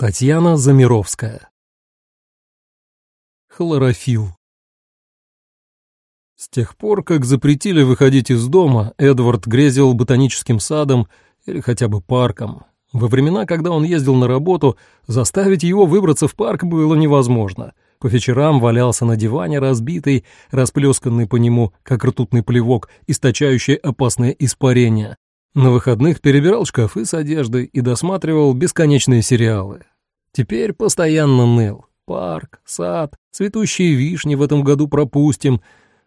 Татьяна Замировская. Хлорофилл. С тех пор, как запретили выходить из дома, Эдвард грезил ботаническим садом или хотя бы парком. Во времена, когда он ездил на работу, заставить его выбраться в парк было невозможно. По вечерам валялся на диване разбитый, расплесканный по нему, как ртутный плевок, источающий опасное испарение. На выходных перебирал шкафы с одеждой и досматривал бесконечные сериалы. Теперь постоянно ныл. Парк, сад, цветущие вишни в этом году пропустим.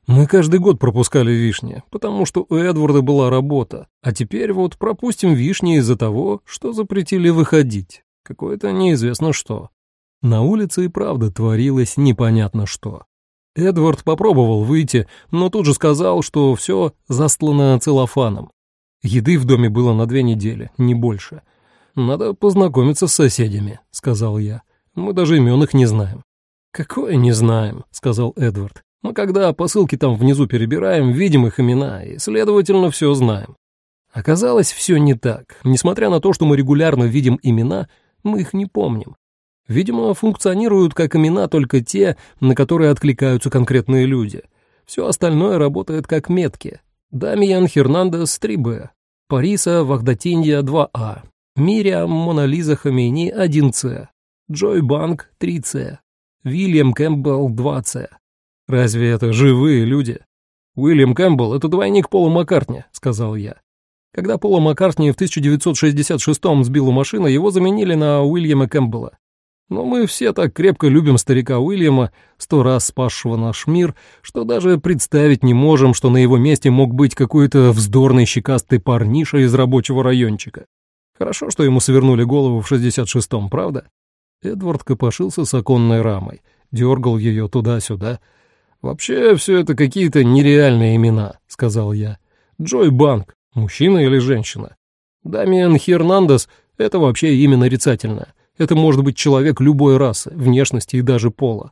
Мы каждый год пропускали вишни, потому что у Эдварда была работа. А теперь вот пропустим вишни из-за того, что запретили выходить. Какое-то неизвестно что. На улице и правда творилось непонятно что. Эдвард попробовал выйти, но тут же сказал, что все застлано целлофаном. Еды в доме было на две недели, не больше. «Надо познакомиться с соседями», — сказал я. «Мы даже имен их не знаем». «Какое не знаем», — сказал Эдвард. «Мы когда посылки там внизу перебираем, видим их имена и, следовательно, все знаем». Оказалось, все не так. Несмотря на то, что мы регулярно видим имена, мы их не помним. Видимо, функционируют как имена только те, на которые откликаются конкретные люди. Все остальное работает как метки. Дамиан Хернандес 3Б, Париса Вахдатинья 2А, Мириам Монализа Хамейни 1С, Джой Банк 3С, Вильям Кэмпбелл 2С. Разве это живые люди? Уильям Кэмпбелл — это двойник Пола Маккартни, сказал я. Когда Пола Маккартни в 1966-м сбила машину, его заменили на Уильяма Кэмпбелла. Но мы все так крепко любим старика Уильяма, сто раз спасшего наш мир, что даже представить не можем, что на его месте мог быть какой-то вздорный щекастый парниша из рабочего райончика. Хорошо, что ему свернули голову в 66-м, правда? Эдвард копошился с оконной рамой, дергал ее туда-сюда. «Вообще, все это какие-то нереальные имена», — сказал я. «Джой Банк, мужчина или женщина? Дамиан Хернандес — это вообще имя нарицательное. Это может быть человек любой расы, внешности и даже пола.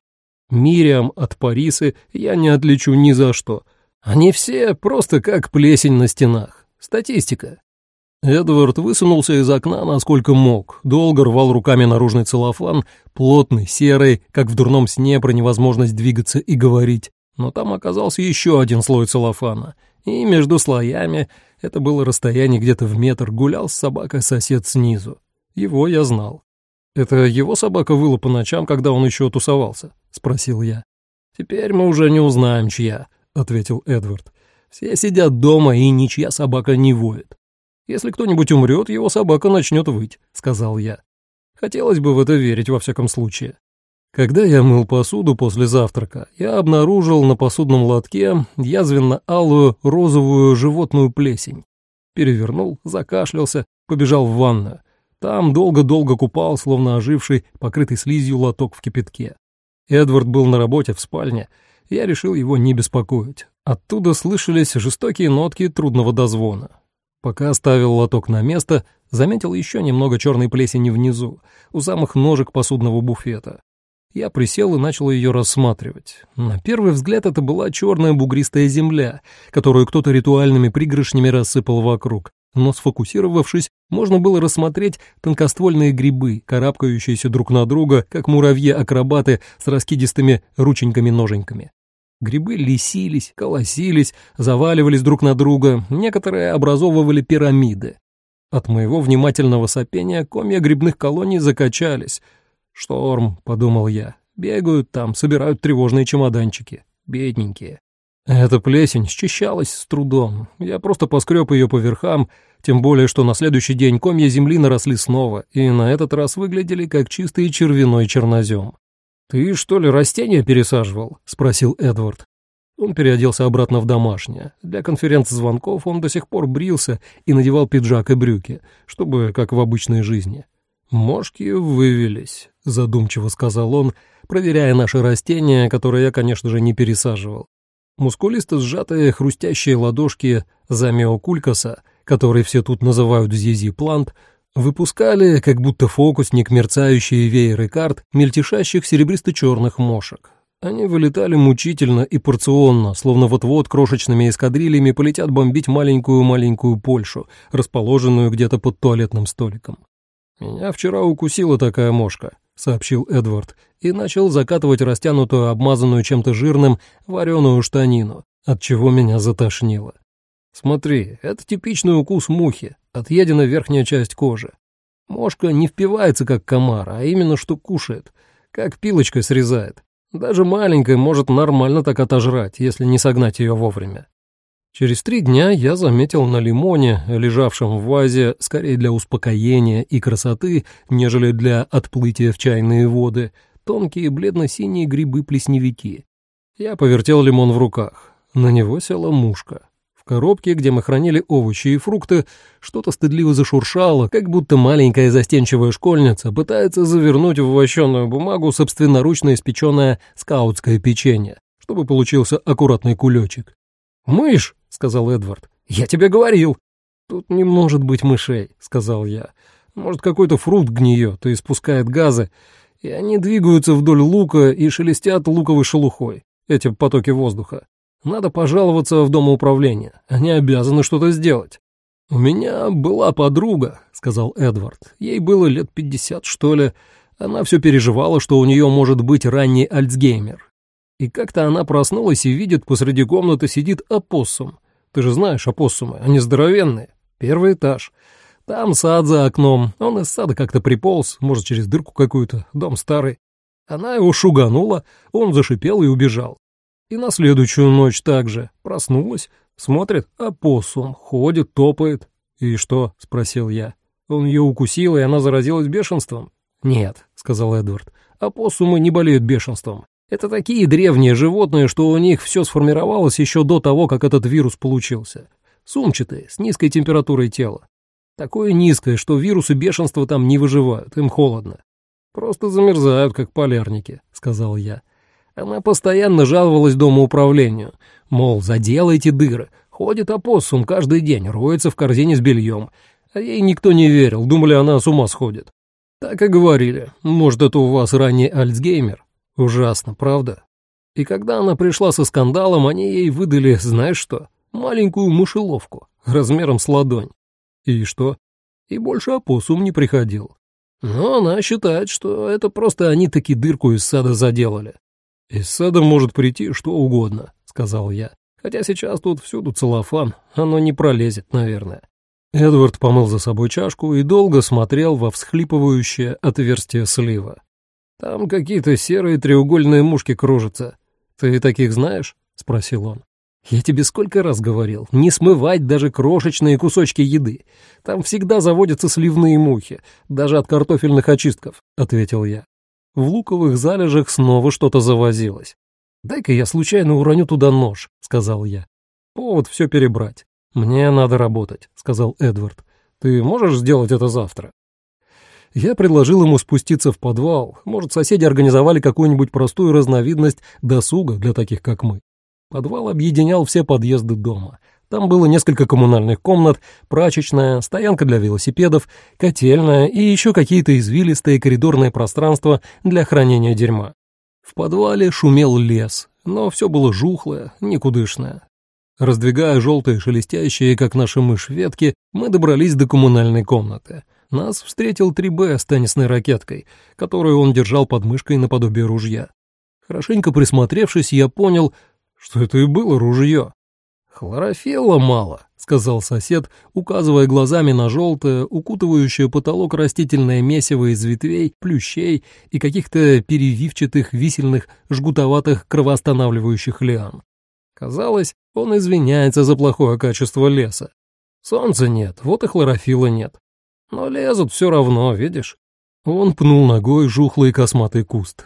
Мириам от Парисы я не отличу ни за что. Они все просто как плесень на стенах. Статистика. Эдвард высунулся из окна насколько мог, долго рвал руками наружный целлофан, плотный, серый, как в дурном сне про невозможность двигаться и говорить. Но там оказался еще один слой целлофана, и между слоями, это было расстояние где-то в метр, гулял с собакой сосед снизу. Его я знал. «Это его собака выла по ночам, когда он еще тусовался?» — спросил я. «Теперь мы уже не узнаем, чья», — ответил Эдвард. «Все сидят дома, и ничья собака не воет. Если кто-нибудь умрет, его собака начнет выть», — сказал я. Хотелось бы в это верить во всяком случае. Когда я мыл посуду после завтрака, я обнаружил на посудном лотке язвенно-алую розовую животную плесень. Перевернул, закашлялся, побежал в ванную. Там долго-долго купал, словно оживший, покрытый слизью лоток в кипятке. Эдвард был на работе в спальне, я решил его не беспокоить. Оттуда слышались жестокие нотки трудного дозвона. Пока ставил лоток на место, заметил еще немного черной плесени внизу, у самых ножек посудного буфета. Я присел и начал ее рассматривать. На первый взгляд это была черная бугристая земля, которую кто-то ритуальными пригоршнями рассыпал вокруг. Но сфокусировавшись, можно было рассмотреть тонкоствольные грибы, карабкающиеся друг на друга, как муравьи-акробаты с раскидистыми рученьками-ноженьками. Грибы лисились, колосились, заваливались друг на друга, некоторые образовывали пирамиды. От моего внимательного сопения комья грибных колоний закачались. «Шторм», — подумал я, — «бегают там, собирают тревожные чемоданчики. Бедненькие». Эта плесень счищалась с трудом. Я просто поскреб ее по верхам, тем более, что на следующий день комья земли наросли снова, и на этот раз выглядели как чистый червяной чернозем. «Ты, что ли, растения пересаживал?» — спросил Эдвард. Он переоделся обратно в домашнее. Для конференц-звонков он до сих пор брился и надевал пиджак и брюки, чтобы как в обычной жизни. «Мошки вывелись», — задумчиво сказал он, проверяя наши растения, которые я, конечно же, не пересаживал. Мускулисто сжатые хрустящие ладошки замеокулькаса, который все тут называют зизи-плант, Выпускали, как будто фокусник, мерцающие вееры карт, мельтешащих серебристо-черных мошек. Они вылетали мучительно и порционно, словно вот-вот крошечными эскадрильями полетят бомбить маленькую-маленькую Польшу, расположенную где-то под туалетным столиком. «Меня вчера укусила такая мошка», — сообщил Эдвард, и начал закатывать растянутую, обмазанную чем-то жирным, вареную штанину, от чего меня затошнило. «Смотри, это типичный укус мухи, отъедена верхняя часть кожи. Мошка не впивается, как комар, а именно что кушает, как пилочкой срезает. Даже маленькая может нормально так отожрать, если не согнать ее вовремя. Через три дня я заметил на лимоне, лежавшем в вазе, скорее для успокоения и красоты, нежели для отплытия в чайные воды, тонкие бледно-синие грибы-плесневики. Я повертел лимон в руках. На него села мушка. В коробке, где мы хранили овощи и фрукты, что-то стыдливо зашуршало, как будто маленькая застенчивая школьница пытается завернуть в вощеную бумагу собственноручно испеченное скаутское печенье, чтобы получился аккуратный кулечек. «Мышь!» — сказал Эдвард. «Я тебе говорил!» «Тут не может быть мышей», — сказал я. «Может, какой-то фрукт гниет и испускает газы, и они двигаются вдоль лука и шелестят луковой шелухой, эти потоки воздуха. Надо пожаловаться в домоуправление, они обязаны что-то сделать». «У меня была подруга», — сказал Эдвард. «Ей было лет пятьдесят, что ли. Она все переживала, что у нее может быть ранний Альцгеймер. И как-то она проснулась и видит, посреди комнаты сидит опоссум. Ты же знаешь опоссумы, они здоровенные. Первый этаж. Там сад за окном. Он из сада как-то приполз, может, через дырку какую-то. Дом старый. Она его шуганула, он зашипел и убежал. И на следующую ночь также. Проснулась, смотрит, опоссум, ходит, топает. «И что?» — спросил я. Он ее укусил, и она заразилась бешенством? «Нет», — сказал Эдвард, — «опоссумы не болеют бешенством. Это такие древние животные, что у них все сформировалось еще до того, как этот вирус получился. Сумчатые, с низкой температурой тела. Такое низкое, что вирусы бешенства там не выживают, им холодно. Просто замерзают, как полярники, — сказал я. Она постоянно жаловалась домоуправлению, мол, заделайте дыры. Ходит опоссум каждый день, роется в корзине с бельем. А ей никто не верил, думали, она с ума сходит. Так и говорили, может, это у вас ранний Альцгеймер. Ужасно, правда? И когда она пришла со скандалом, они ей выдали, знаешь что, маленькую мышеловку, размером с ладонь. И что? И больше опоссум не приходил. Но она считает, что это просто они таки дырку из сада заделали. «Из сада может прийти что угодно», — сказал я. «Хотя сейчас тут всюду целлофан, оно не пролезет, наверное». Эдвард помыл за собой чашку и долго смотрел во всхлипывающее отверстие слива. Там какие-то серые треугольные мушки кружатся. Ты таких знаешь?» — спросил он. «Я тебе сколько раз говорил, не смывать даже крошечные кусочки еды. Там всегда заводятся сливные мухи, даже от картофельных очистков», — ответил я. В луковых залежах снова что-то завозилось. «Дай-ка я случайно уроню туда нож», — сказал я. «Повод все перебрать. Мне надо работать», — сказал Эдвард. «Ты можешь сделать это завтра?» Я предложил ему спуститься в подвал, может, соседи организовали какую-нибудь простую разновидность досуга для таких, как мы. Подвал объединял все подъезды дома. Там было несколько коммунальных комнат, прачечная, стоянка для велосипедов, котельная и еще какие-то извилистые коридорные пространства для хранения дерьма. В подвале шумел лес, но все было жухлое, никудышное. Раздвигая желтые шелестящие, как наша мышь, ветки, мы добрались до коммунальной комнаты — нас встретил 3Б с теннисной ракеткой, которую он держал под мышкой наподобие ружья. Хорошенько присмотревшись, я понял, что это и было ружье. «Хлорофилла мало», — сказал сосед, указывая глазами на желтое, укутывающее потолок растительное месиво из ветвей, плющей и каких-то перевивчатых, висельных, жгутоватых, кровоостанавливающих лиан. Казалось, он извиняется за плохое качество леса. Солнца нет, вот и хлорофилла нет. Но лезут все равно, видишь?» Он пнул ногой жухлый косматый куст.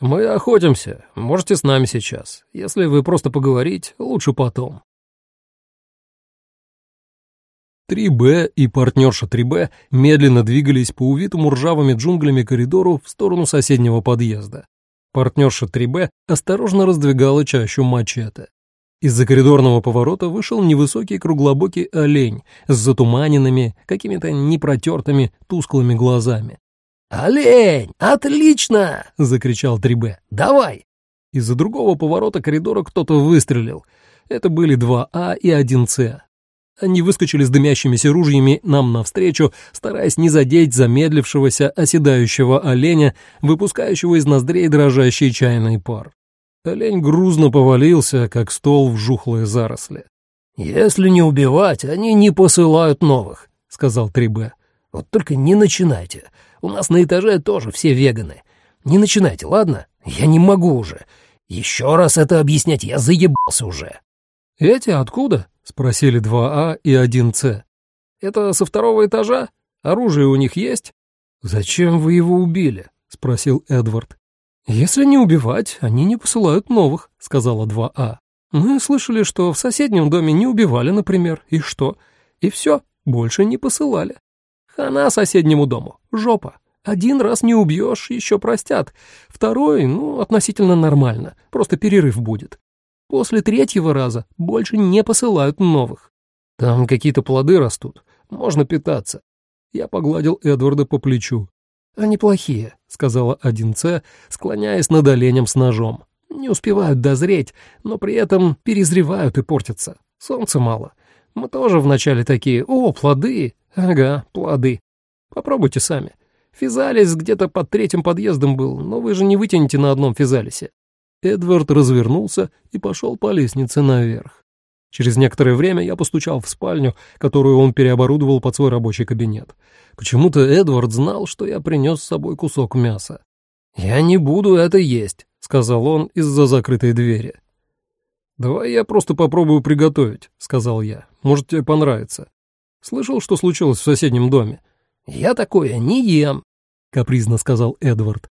«Мы охотимся, можете с нами сейчас. Если вы просто поговорить, лучше потом». 3Б и партнерша 3Б медленно двигались по увитому ржавыми джунглями коридору в сторону соседнего подъезда. Партнерша 3Б осторожно раздвигала чащу мачете. Из-за коридорного поворота вышел невысокий круглобокий олень с затуманенными, какими-то непротертыми, тусклыми глазами. «Олень! Отлично!» — закричал 3Б. «Давай!» Из-за другого поворота коридора кто-то выстрелил. Это были 2А и 1С. Они выскочили с дымящимися ружьями нам навстречу, стараясь не задеть замедлившегося, оседающего оленя, выпускающего из ноздрей дрожащий чайный пар. Олень грузно повалился, как стол в жухлые заросли. «Если не убивать, они не посылают новых», — сказал Трибе. «Вот только не начинайте. У нас на этаже тоже все веганы. Не начинайте, ладно? Я не могу уже. Еще раз это объяснять, я заебался уже». «Эти откуда?» — спросили 2А и 1С. «Это со второго этажа? Оружие у них есть?» «Зачем вы его убили?» — спросил Эдвард. «Если не убивать, они не посылают новых», — сказала 2А. «Мы слышали, что в соседнем доме не убивали, например, и что? И все, больше не посылали. Хана соседнему дому, жопа. Один раз не убьешь, еще простят. Второй, ну, относительно нормально, просто перерыв будет. После третьего раза больше не посылают новых. Там какие-то плоды растут, можно питаться. Я погладил Эдварда по плечу. «Они плохие», — сказала 1С, склоняясь над оленем с ножом. «Не успевают дозреть, но при этом перезревают и портятся. Солнца мало. Мы тоже вначале такие, о, плоды. Ага, плоды. Попробуйте сами. Физалис где-то под третьим подъездом был, но вы же не вытянете на одном физалисе. Эдвард развернулся и пошел по лестнице наверх. Через некоторое время я постучал в спальню, которую он переоборудовал под свой рабочий кабинет. Почему-то Эдвард знал, что я принес с собой кусок мяса. «Я не буду это есть», — сказал он из-за закрытой двери. «Давай я просто попробую приготовить», — сказал я. «Может, тебе понравится». Слышал, что случилось в соседнем доме? «Я такое не ем», — капризно сказал Эдвард.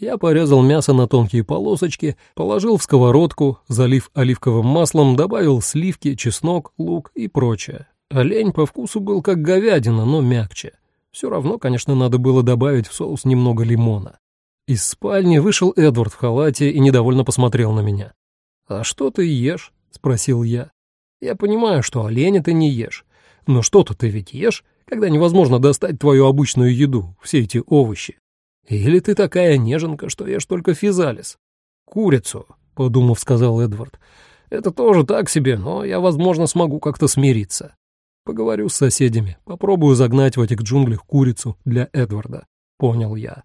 Я порезал мясо на тонкие полосочки, положил в сковородку, залив оливковым маслом, добавил сливки, чеснок, лук и прочее. Олень по вкусу был как говядина, но мягче. Все равно, конечно, надо было добавить в соус немного лимона. Из спальни вышел Эдвард в халате и недовольно посмотрел на меня. «А что ты ешь?» — спросил я. «Я понимаю, что оленя ты не ешь. Но что-то ты ведь ешь, когда невозможно достать твою обычную еду, все эти овощи. Или ты такая неженка, что ешь только физалис? Курицу, подумав, сказал Эдвард. Это тоже так себе, но я, возможно, смогу как-то смириться. Поговорю с соседями, попробую загнать в этих джунглях курицу для Эдварда. Понял я.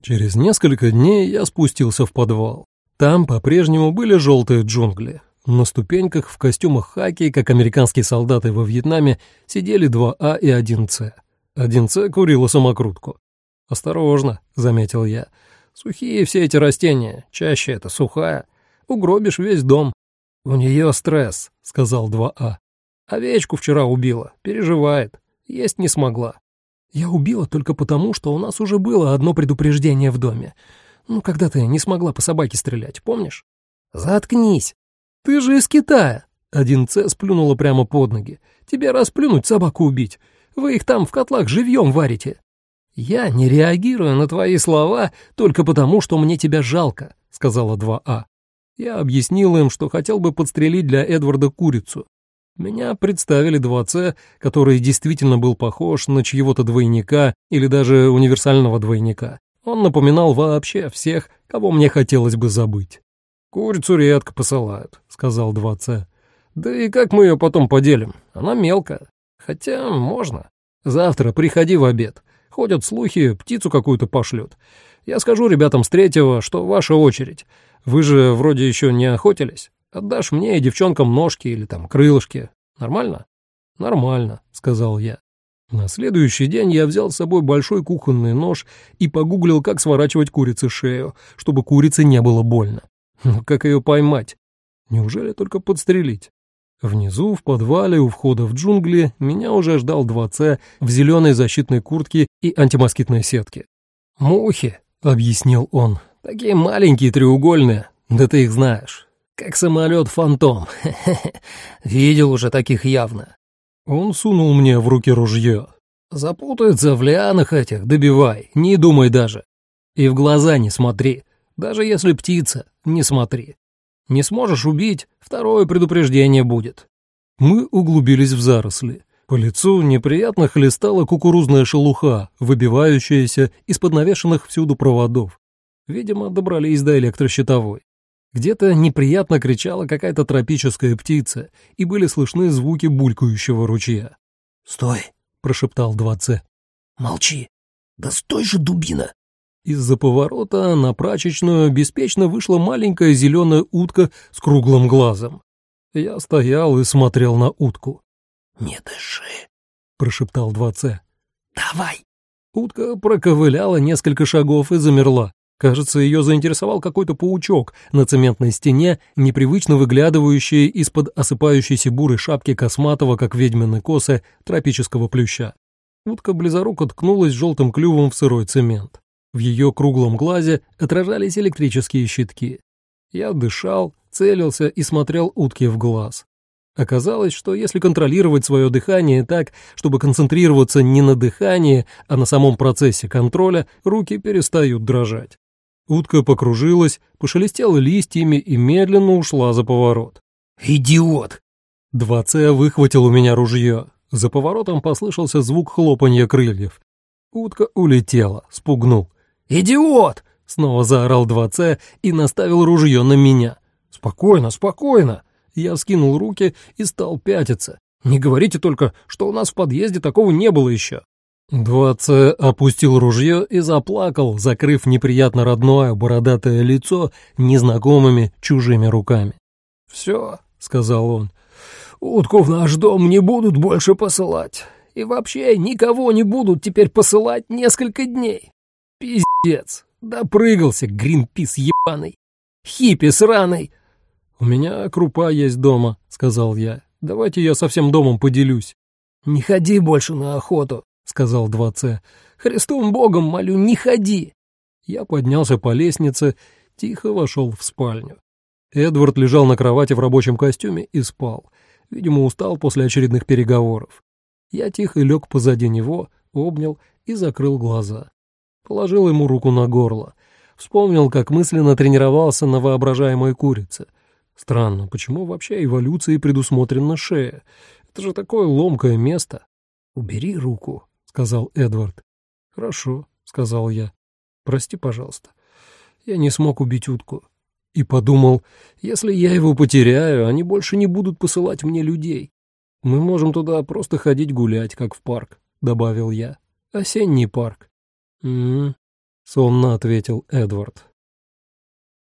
Через несколько дней я спустился в подвал. Там по-прежнему были желтые джунгли. На ступеньках в костюмах хаки, как американские солдаты во Вьетнаме, сидели 2А и 1С. Один Ц курила самокрутку. «Осторожно», — заметил я. «Сухие все эти растения, чаще это сухая. Угробишь весь дом». «У нее стресс», — сказал 2А. «Овечку вчера убила, переживает, есть не смогла». «Я убила только потому, что у нас уже было одно предупреждение в доме. Ну, когда ты не смогла по собаке стрелять, помнишь?» «Заткнись! Ты же из Китая!» Один Ц сплюнула прямо под ноги. «Тебе расплюнуть, собаку убить. Вы их там в котлах живьем варите. Я не реагирую на твои слова только потому, что мне тебя жалко, сказала 2А. Я объяснил им, что хотел бы подстрелить для Эдварда курицу. Меня представили 2С, который действительно был похож на чьего-то двойника или даже универсального двойника. Он напоминал вообще всех, кого мне хотелось бы забыть. «Курицу редко посылают», — сказал 2С. «Да и как мы ее потом поделим? Она мелкая. Хотя можно. Завтра приходи в обед. Ходят слухи, птицу какую-то пошлют. Я скажу ребятам с третьего, что ваша очередь. Вы же вроде еще не охотились. Отдашь мне и девчонкам ножки или там крылышки. Нормально? Нормально, сказал я. На следующий день я взял с собой большой кухонный нож и погуглил, как сворачивать курице шею, чтобы курице не было больно. Ну, как ее поймать? Неужели только подстрелить? Внизу, в подвале, у входа в джунгли, меня уже ждал 2С в зеленой защитной куртке и антимоскитной сетке. «Мухи», — объяснил он, — «такие маленькие треугольные, да ты их знаешь, как самолет «Фантом». Видел уже таких явно». Он сунул мне в руки ружье. «Запутаются в лианах этих, добивай, не думай даже. И в глаза не смотри, даже если птица, не смотри. Не сможешь убить, второе предупреждение будет. Мы углубились в заросли. По лицу неприятно хлестала кукурузная шелуха, выбивающаяся из-под навешанных всюду проводов. Видимо, добрались до электрощитовой. Где-то неприятно кричала какая-то тропическая птица, и были слышны звуки булькающего ручья. «Стой!» — прошептал 2С. «Молчи! Да стой же, дубина!» Из-за поворота на прачечную беспечно вышла маленькая зеленая утка с круглым глазом. Я стоял и смотрел на утку. «Не дыши!» — прошептал 2С. «Давай!» Утка проковыляла несколько шагов и замерла. Кажется, ее заинтересовал какой-то паучок на цементной стене, непривычно выглядывающий из-под осыпающейся бурой шапки косматого, как ведьмины косы, тропического плюща. Утка близоруко ткнулась желтым клювом в сырой цемент. В ее круглом глазе отражались электрические щитки. Я дышал, целился и смотрел утке в глаз. Оказалось, что если контролировать свое дыхание так, чтобы концентрироваться не на дыхании, а на самом процессе контроля, руки перестают дрожать. Утка покружилась, пошелестела листьями и медленно ушла за поворот. «Идиот!» 2С выхватил у меня ружье. За поворотом послышался звук хлопанья крыльев. Утка улетела, спугнул. «Идиот!» — снова заорал 2С и наставил ружье на меня. «Спокойно, спокойно!» Я вскинул руки и стал пятиться. «Не говорите только, что у нас в подъезде такого не было еще». Двадцать опустил ружье и заплакал, закрыв неприятно родное бородатое лицо незнакомыми чужими руками. «Все», — сказал он, — «утку в наш дом не будут больше посылать. И вообще никого не будут теперь посылать несколько дней. Пиздец, допрыгался, Гринпис ебаный, хиппи сраный». «У меня крупа есть дома», — сказал я. «Давайте я со всем домом поделюсь». «Не ходи больше на охоту», — сказал 2С. «Христом Богом молю, не ходи!» Я поднялся по лестнице, тихо вошел в спальню. Эдвард лежал на кровати в рабочем костюме и спал. Видимо, устал после очередных переговоров. Я тихо лег позади него, обнял и закрыл глаза. Положил ему руку на горло. Вспомнил, как мысленно тренировался на воображаемой курице. Странно, почему вообще эволюции предусмотрена шея? Это же такое ломкое место. «Убери руку», сказал Эдвард. «Хорошо», — сказал я. «Прости, пожалуйста. Я не смог убить утку». И подумал, если я его потеряю, они больше не будут посылать мне людей. Мы можем туда просто ходить гулять, как в парк, — добавил я. Осенний парк. «М-м-м», сонно ответил Эдвард.